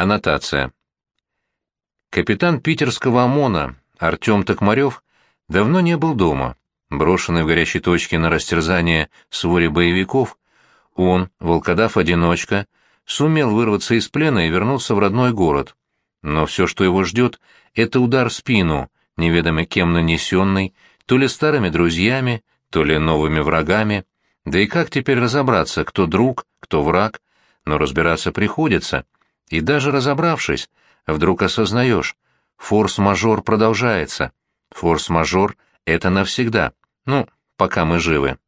Аннотация. Капитан питерского ОМОНа Артем Токмарев давно не был дома. Брошенный в горячей точке на растерзание своре боевиков, он, волкодав-одиночка, сумел вырваться из плена и вернуться в родной город. Но все, что его ждет, — это удар в спину, неведомо кем нанесенный, то ли старыми друзьями, то ли новыми врагами. Да и как теперь разобраться, кто друг, кто враг? Но разбираться приходится. И даже разобравшись, вдруг осознаешь, форс-мажор продолжается. Форс-мажор — это навсегда. Ну, пока мы живы.